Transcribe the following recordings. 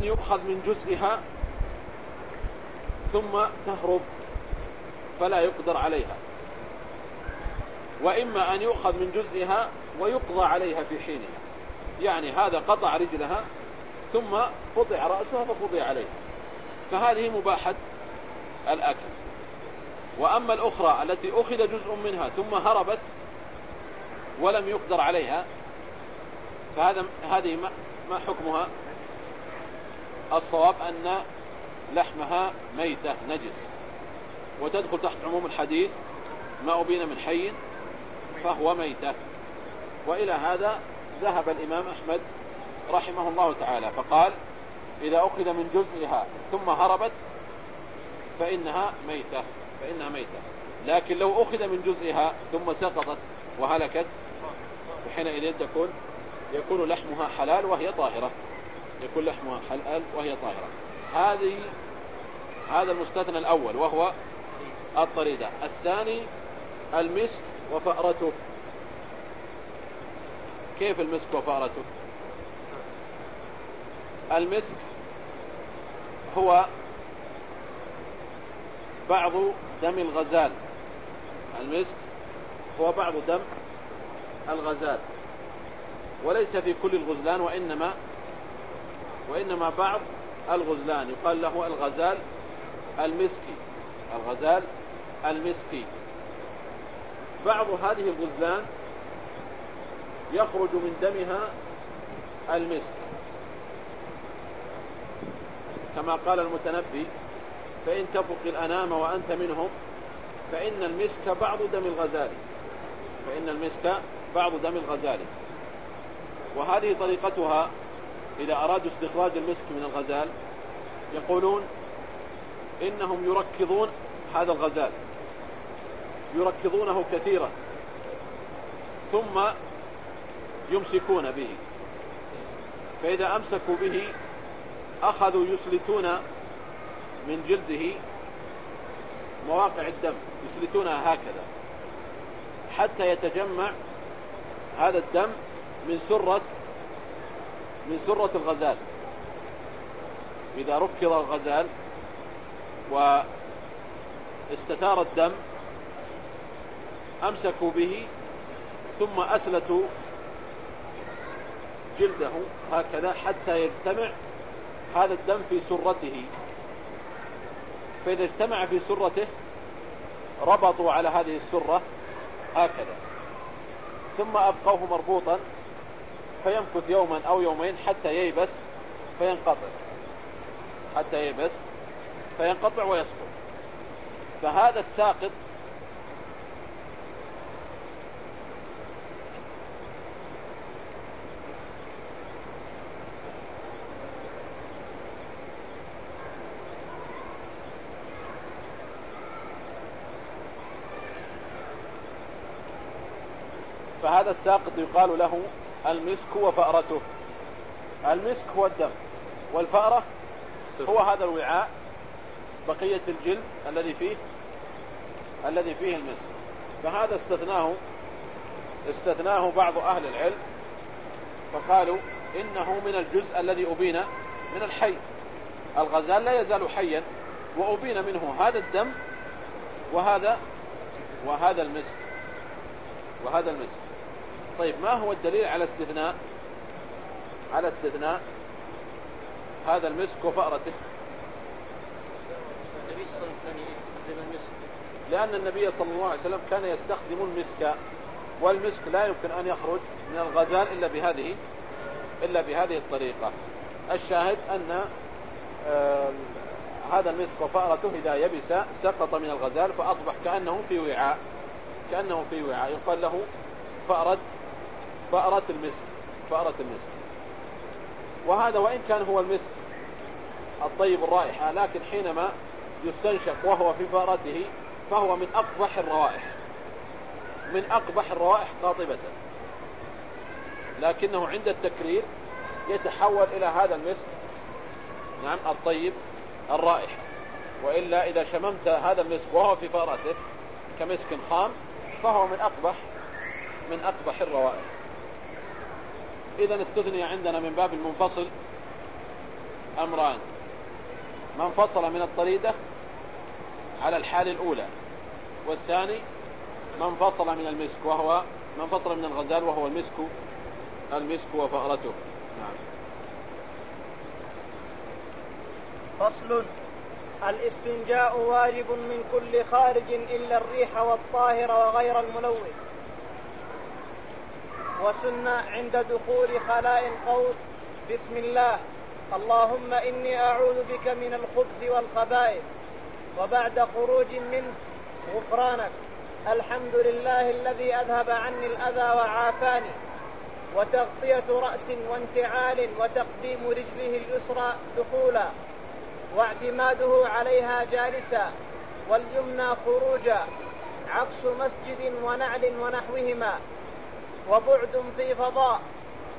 يؤخذ من جزئها ثم تهرب فلا يقدر عليها. وإما أن يؤخذ من جزئها ويقضى عليها في حينها. يعني هذا قطع رجلها ثم قطع رأسها فقضي عليها. فهذه مباحة الأكل. وأما الأخرى التي أخذ جزء منها ثم هربت ولم يقدر عليها فهذا هذه ما حكمها؟ الصواب أن لحمها ميتة نجس. وتدخل تحت عموم الحديث ما أبين من حي فهو ميتة. وإلى هذا ذهب الإمام أحمد رحمه الله تعالى فقال إذا أخذ من جزئها ثم هربت فإنها ميتة فإنها ميتة. لكن لو أخذ من جزئها ثم سقطت وهلكت فحينئذ تكون يكون لحمها حلال وهي طاهرة. يكون لحمها حلال وهي طاهرة. هذه هذا المستثنى الأول وهو الطريدة. الثاني المسك وفأرته. كيف المسك وفأرته؟ المسك هو بعض دم الغزال. المسك هو بعض دم الغزال. وليس في كل الغزلان وإنما وإنما بعض الغزلان. يقال له الغزال المسكي. الغزال المسكي. بعض هذه الغزلان يخرج من دمها المسك. كما قال المتنبي فإن تفق الأنام وأنت منهم فإن المسك بعض دم الغزال. فإن المسك بعض دم الغزال. وهذه طريقتها إذا أرادوا استخراج المسك من الغزال يقولون إنهم يركضون هذا الغزال يركضونه كثيرا ثم يمسكون به. فإذا أمسكوا به أخذوا يسلتون من جلده مواقع الدم يسلتونها هكذا حتى يتجمع هذا الدم من سرة من سرة الغزال. إذا ركض الغزال واستثار الدم أمسكوا به ثم أسلتوا جلده هكذا حتى يجتمع هذا الدم في سرته. فإذا اجتمع في سرته ربطوا على هذه السرة هكذا. ثم أبقوه مربوطا. فيمكث يوما أو يومين حتى ييبس فينقطع. حتى ييبس فينقطع ويسقط. فهذا الساقط فهذا الساقط يقال له المسك وفأرته. المسك هو الدم. والفأرة هو هذا الوعاء بقية الجلد الذي فيه الذي فيه المسك. فهذا استثناه استثناه بعض أهل العلم فقالوا إنه من الجزء الذي أبين من الحي. الغزال لا يزال حيا وأبين منه هذا الدم وهذا وهذا المسك. وهذا المسك. طيب ما هو الدليل على استثناء؟ على استثناء هذا المسك وفأرته. لأن النبي صلى الله عليه وسلم كان يستخدم المسك والمسك لا يمكن أن يخرج من الغزال إلا بهذه إلا بهذه الطريقة. الشاهد أن آه هذا المسك وفأرته إذا يبس سقط من الغزال فأصبح كأنه في وعاء كأنه في وعاء. يقال له فأرة فأرة المسك فأرة المسك. وهذا وإن كان هو المسك الطيب الرائحة لكن حينما يستنشق وهو في فأرته فهو من أقبح الروائح من أقبح الروائح قاطبة. لكنه عند التكرير يتحول إلى هذا المسك نعم الطيب الرائحة وإلا إذا شممت هذا المسك وهو في فأرته كمسك خام فهو من أقبح من أقبح الروائح. إذا استثني عندنا من باب المنفصل أمران. من فصل من الطريدة على الحال الأولى والثاني من فصل من المسك وهو من فصل من الغزال وهو المسك المسك وفأرته. نعم. فصل. الاستنجاء واجب من كل خارج إلا الريح والطاهر وغير الملوث. وسن عند دخول خلاء القول بسم الله. اللهم إني أعوذ بك من الخبث والخبائث وبعد خروج منه. غفرانك. الحمد لله الذي أذهب عني الأذى وعافاني. وتغطية رأس وانتعال وتقديم رجله اليسرى دخولا. واعتماده عليها جالسا. واليمنى خروجا. عكس مسجد ونعل ونحوهما. وبعد في فضاء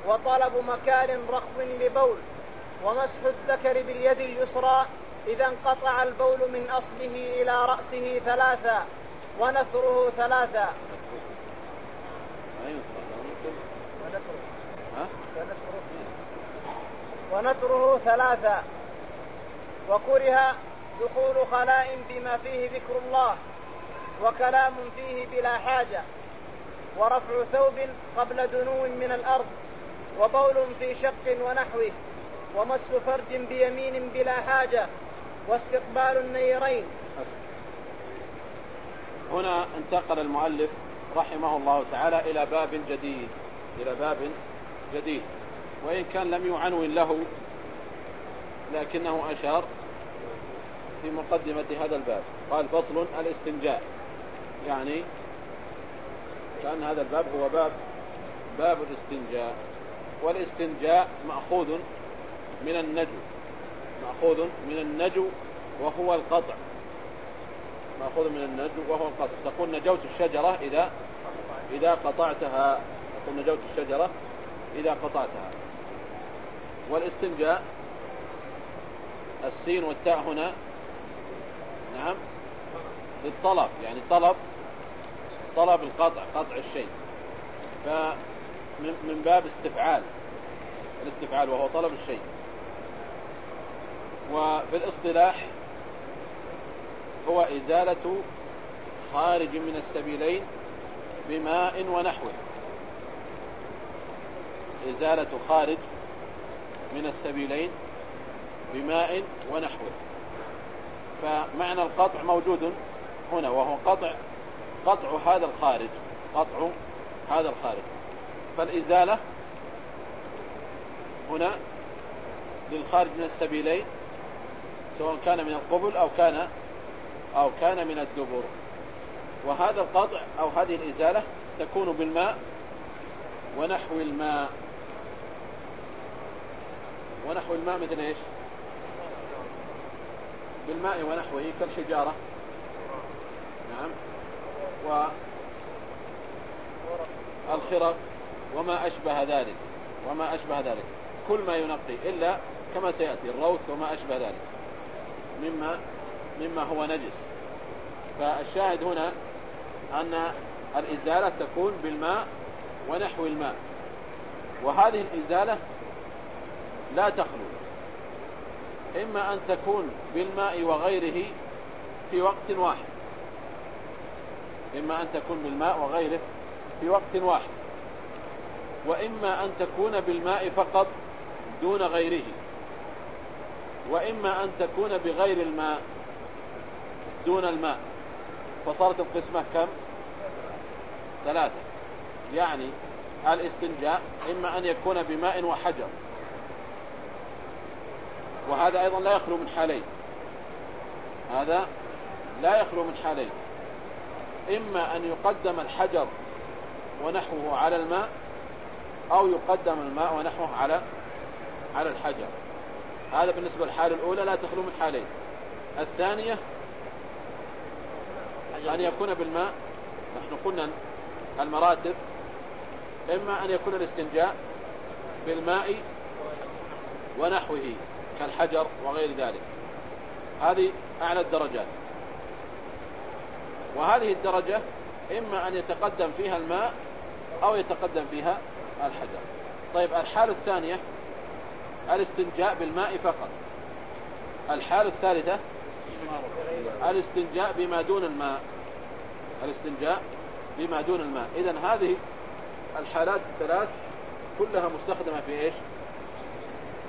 وطلب مكان رخو لبول ومسح الذكر باليد اليسرى إذا انقطع البول من أصله إلى رأسه ثلاثا ونثره ثلاثا ونثره ثلاثا وكره دخول خلاء بما فيه ذكر الله وكلام فيه بلا حاجة. ورفع ثوب قبل دنو من الأرض وبول في شق ونحوه ومس فرج بيمين بلا حاجة واستقبال النيرين. هنا انتقل المؤلف رحمه الله تعالى إلى باب جديد إلى باب جديد وإن كان لم يعنون له لكنه أشار في مقدمة هذا الباب. قال فصل الاستنجاء يعني كان هذا الباب هو باب باب الاستنجاء. والاستنجاء مأخوذ من النجو. مأخوذ من النجو وهو القطع. مأخوذ من النجو وهو القطع. تقول نجوت الشجرة إذا إذا قطعتها. تقول نجوت الشجرة إذا قطعتها. والاستنجاء السين والتاء هنا. نعم. للطلب. يعني طلب طلب القطع قطع الشيء. فمن باب استفعال الاستفعال وهو طلب الشيء. وفي الاصطلاح هو إزالة خارج من السبيلين بماء ونحوه. إزالة خارج من السبيلين بماء ونحوه. فمعنى القطع موجود هنا وهو قطع قطع هذا الخارج. قطع هذا الخارج. فالإزالة هنا للخارج من السبيلين سواء كان من القبل أو كان أو كان من الدبر. وهذا القطع أو هذه الإزالة تكون بالماء ونحو الماء. ونحو الماء مثل إيش؟ بالماء ونحوه كالحجارة. نعم. والخرق وما أشبه ذلك وما أشبه ذلك. كل ما ينقي إلا كما سيأتي الروث وما أشبه ذلك. مما مما هو نجس. فالشاهد هنا أن الإزالة تكون بالماء ونحو الماء. وهذه الإزالة لا تخلو. إما أن تكون بالماء وغيره في وقت واحد. إما أن تكون بالماء وغيره في وقت واحد وإما أن تكون بالماء فقط دون غيره وإما أن تكون بغير الماء دون الماء. فصارت القسمة كم؟ ثلاثة. يعني الاستنجاء إما أن يكون بماء وحجر. وهذا أيضا لا يخلو من حالين. هذا لا يخلو من حالين. إما أن يقدم الحجر ونحوه على الماء أو يقدم الماء ونحوه على على الحجر. هذا بالنسبة للحالة الأولى لا تخلو من حالين. الثانية أن يكون بالماء نحن قلنا المراتب إما أن يكون الاستنجاء بالماء ونحوه كالحجر وغير ذلك. هذه أعلى الدرجات. وهذه الدرجة إما أن يتقدم فيها الماء أو يتقدم فيها الحجر. طيب الحالة الثانية الاستنجاء بالماء فقط. الحالة الثالثة الاستنجاء بما دون الماء. الاستنجاء بما دون الماء. إذا هذه الحالات الثلاث كلها مستخدمة في إيش؟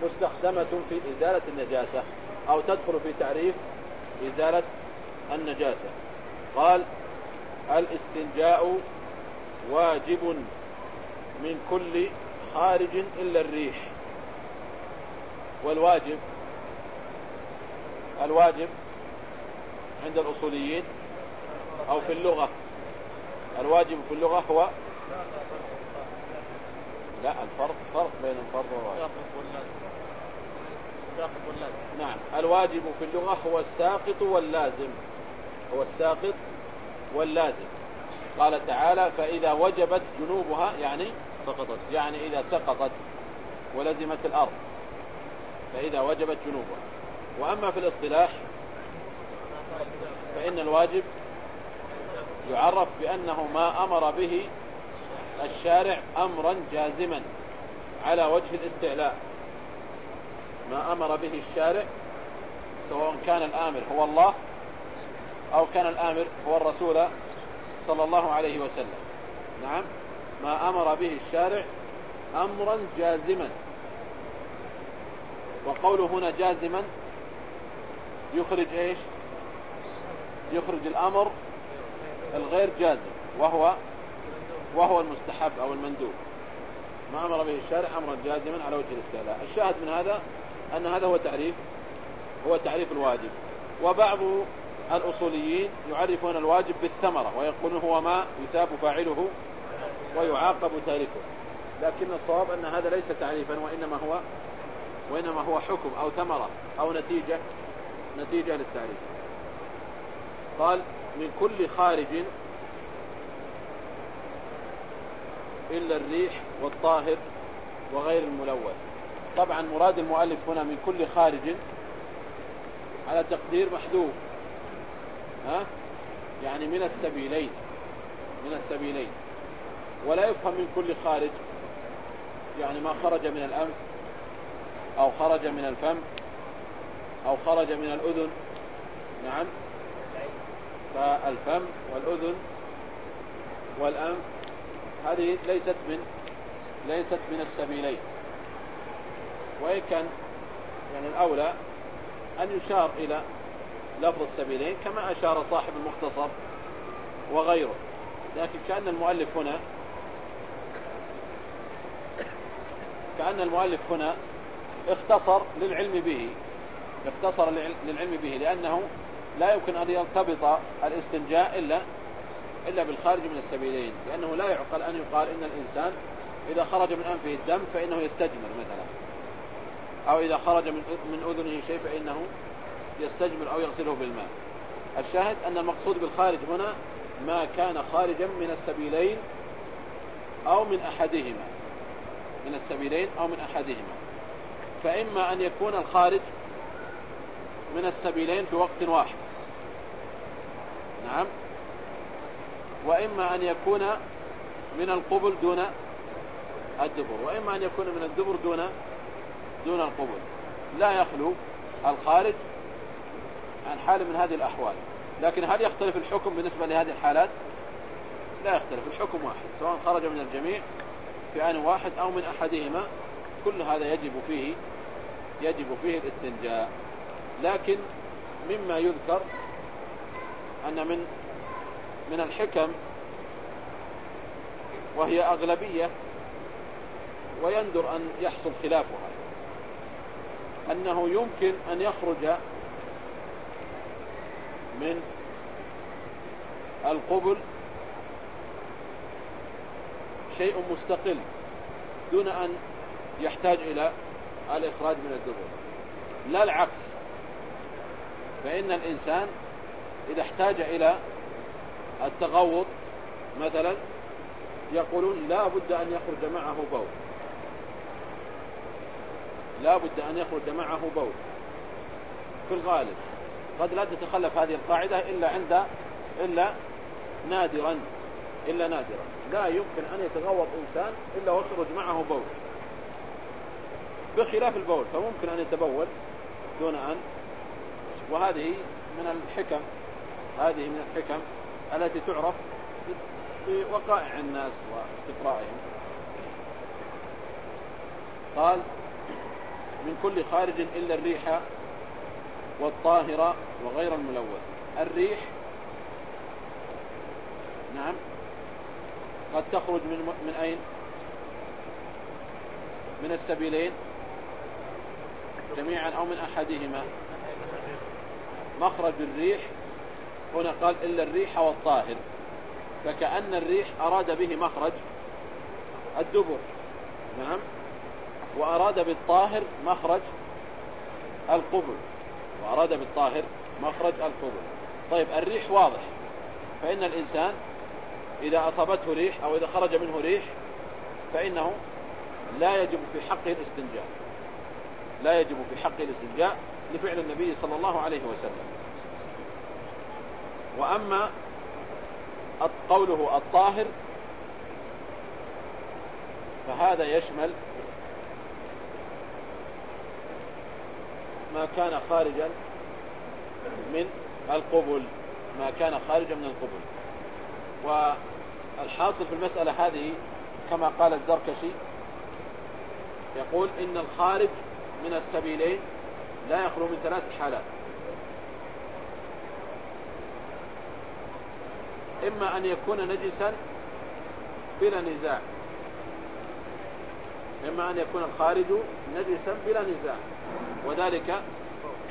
مستخدمة في إزالة النجاسة أو تدخل في تعريف إزالة النجاسة. قال الاستنجاء واجب من كل خارج إلا الريح. والواجب الواجب عند الأصوليين أو في اللغة. الواجب في اللغة هو لا الفرق فرق بين الفرض والواجب. الساقط واللازم. نعم. الواجب في اللغة هو الساقط واللازم. هو الساقط واللازم. قال تعالى فإذا وجبت جنوبها يعني سقطت. يعني إذا سقطت ولزمت الأرض. فإذا وجبت جنوبها. وأما في الاصطلاح فإن الواجب يعرف بأنه ما أمر به الشارع أمرا جازما على وجه الاستعلاء. ما أمر به الشارع سواء كان الآمر هو الله أو كان الآمر هو الرسول صلى الله عليه وسلم. نعم. ما أمر به الشارع أمرا جازما. وقوله هنا جازما يخرج إيش؟ يخرج الأمر الغير جازم وهو وهو المستحب أو المندوب. ما أمر به الشارع أمرا جازما على وجه الاستعلاء. الشاهد من هذا أن هذا هو تعريف هو تعريف الواجب. وبعض الأصوليين يعرفون الواجب بالثمرة ويقولون هو ما يثاب فاعله ويعاقب تاركه. لكن الصواب أن هذا ليس تعريفا وإنما هو وإنما هو حكم أو ثمرة أو نتيجة نتيجة للتعريف. قال من كل خارج إلا الريح والطاهر وغير الملوث. طبعا مراد المؤلف هنا من كل خارج على تقدير محذوف. ها؟ يعني من السبيلين من السبيلين. ولا يفهم من كل خارج يعني ما خرج من الأنف أو خرج من الفم أو خرج من الأذن. نعم. فالفم والأذن والأنف هذه ليست من ليست من السبيلين. وإن كان يعني الأولى أن يشار إلى لفظ السبيلين كما أشار صاحب المختصر وغيره. لكن كأن المؤلف هنا كأن المؤلف هنا اختصر للعلم به اختصر للعلم به لأنه لا يمكن أن يرتبط الاستنجاء إلا إلا بالخارج من السبيلين لأنه لا يعقل أن يقال إن الإنسان إذا خرج من أنفه الدم فإنه يستجمر مثلا. أو إذا خرج من أذنه شيء فإنه يستجمر أو يغسله بالماء. الشاهد أن المقصود بالخارج هنا ما كان خارجا من السبيلين أو من أحدهما. من السبيلين أو من أحدهما. فإما أن يكون الخارج من السبيلين في وقت واحد. نعم. وإما أن يكون من القبل دون الدبر. وإما أن يكون من الدبر دون دون القبل. لا يخلو الخارج عن حال من هذه الأحوال. لكن هل يختلف الحكم بالنسبة لهذه الحالات؟ لا يختلف الحكم واحد سواء خرج من الجميع في آن واحد أو من أحدهما كل هذا يجب فيه يجب فيه الاستنجاء. لكن مما يذكر أن من من الحكم وهي أغلبية ويندر أن يحصل خلافها أنه يمكن أن يخرج من القبل شيء مستقل دون أن يحتاج إلى الإخراج من الدبر. لا العكس. فإن الإنسان إذا احتاج إلى التغوط مثلا يقولون لا بد أن يخرج معه بول. لا بد أن يخرج معه بول. في الغالب قد لا تتخلف هذه القاعدة إلا عند إلا نادرا إلا نادرا. لا يمكن أن يتغوط إنسان إلا ويخرج معه بول. بخلاف البول فممكن أن يتبول دون أن. وهذه من الحكم هذه من الحكم التي تعرف بوقائع الناس واستقرائهم قال من كل خارج إلا الريح والطاهرة وغير الملوث. الريح نعم. قد تخرج من من أين؟ من السبيلين. جميعا أو من أحدهما. مخرج الريح هنا قال إلا الريح والطاهر. فكأن الريح أراد به مخرج الدبر. نعم. وأراد بالطاهر مخرج القبل. وأراد بالطاهر مخرج القبل طيب الريح واضح. فإن الإنسان إذا أصابته ريح أو إذا خرج منه ريح فإنه لا يجب في حقه الاستنجاء. لا يجب في حقه الاستنجاء لفعل النبي صلى الله عليه وسلم. وأما قوله الطاهر فهذا يشمل ما كان خارجا من القبل. ما كان خارجا من القبل. والحاصل في المسألة هذه كما قال الزركشي يقول إن الخارج من السبيلين لا يخلو من ثلاث حالات. إما أن يكون نجسا بلا نزاع. إما أن يكون الخارج نجسا بلا نزاع. وذلك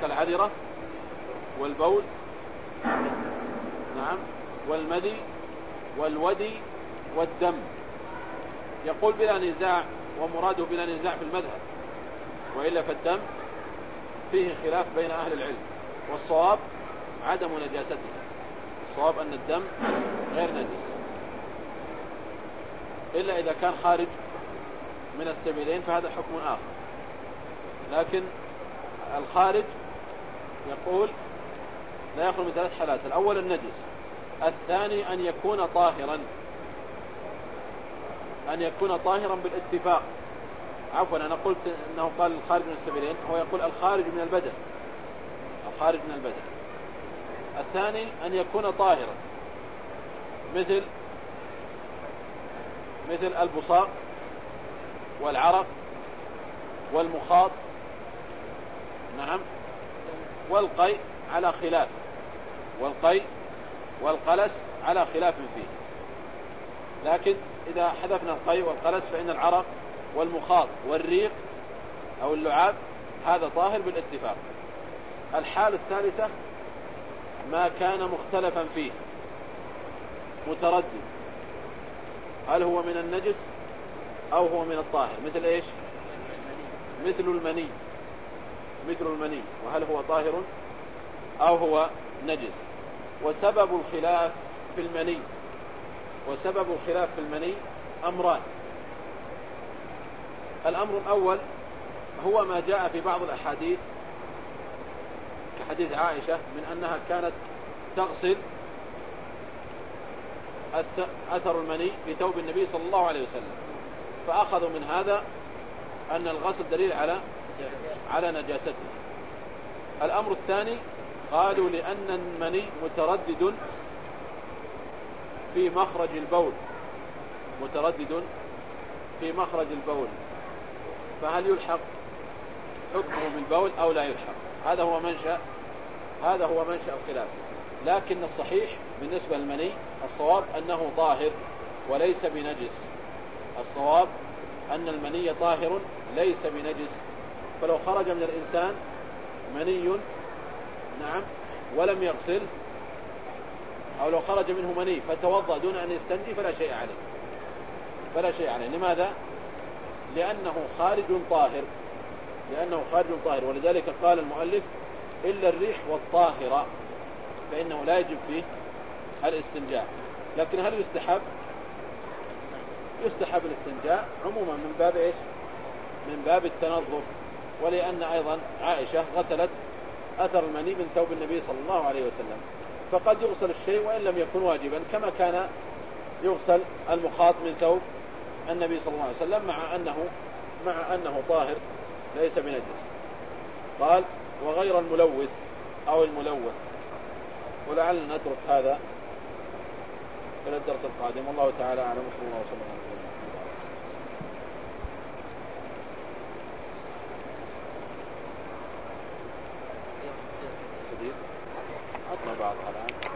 كالعذرة والبول نعم والمدي والودي والدم. يقول بلا نزاع ومراده بلا نزاع في المذهب. وإلا فالدم فيه خلاف بين أهل العلم. والصواب عدم نجاسته. الصواب أن الدم غير نجس. إلا إذا كان خارج من السبيلين فهذا حكم آخر. لكن الخارج يقول لا يخرج من ثلاث حالات. الأول النجس. الثاني أن يكون طاهرا. أن يكون طاهرا بالاتفاق. عفوا أنا قلت أنه قال الخارج من السبيلين. هو يقول الخارج من البدن. الخارج من البدن. الثاني أن يكون طاهرا. مثل مثل البصاق. والعرق والمخاط نعم والقيء على خلاف والقيء والقلس على خلاف فيه. لكن إذا حذفنا القيء والقلس فإن العرق والمخاط والريق أو اللعاب هذا طاهر بالاتفاق. الحالة الثالثة ما كان مختلفا فيه متردد. هل هو من النجس؟ أو هو من الطاهر. مثل إيش؟ مثل المني. مثل المني. وهل هو طاهر أو هو نجس؟ وسبب الخلاف في المني. وسبب الخلاف في المني أمران. الأمر الأول هو ما جاء في بعض الأحاديث كحديث عائشة من أنها كانت تغسل أثر المني في ثوب النبي صلى الله عليه وسلم. فأخذوا من هذا أن الغسل دليل على على نجاسته. الأمر الثاني قالوا لأن المني متردد في مخرج البول. متردد في مخرج البول. فهل يلحق حكمه بالبول أو لا يلحق؟ هذا هو منشأ هذا هو منشأ الخلاف. لكن الصحيح بالنسبة للمني الصواب أنه طاهر وليس بنجس. الصواب أن المني طاهر ليس بنجس. فلو خرج من الإنسان مني نعم ولم يغسل أو لو خرج منه مني فتوضأ دون أن يستنجي فلا شيء عليه. فلا شيء عليه. لماذا؟ لأنه خارج طاهر. لأنه خارج طاهر. ولذلك قال المؤلف إلا الريح والطاهرة فإنه لا يجب فيه الاستنجاء. لكن هل يستحب؟ يستحب الاستنجاء عموما من باب إيش؟ من باب التنظف ولأن أيضا عائشة غسلت أثر المني من ثوب النبي صلى الله عليه وسلم. فقد يغسل الشيء وإن لم يكن واجبا كما كان يغسل المخاط من ثوب النبي صلى الله عليه وسلم مع أنه مع أنه طاهر ليس بنجس قال وغير الملوث أو الملوث. ولعلنا نترك هذا إلى الدرس القادم. والله تعالى أعلم. وصلى الله وسلم على نبينا محمد. بعضها الآن.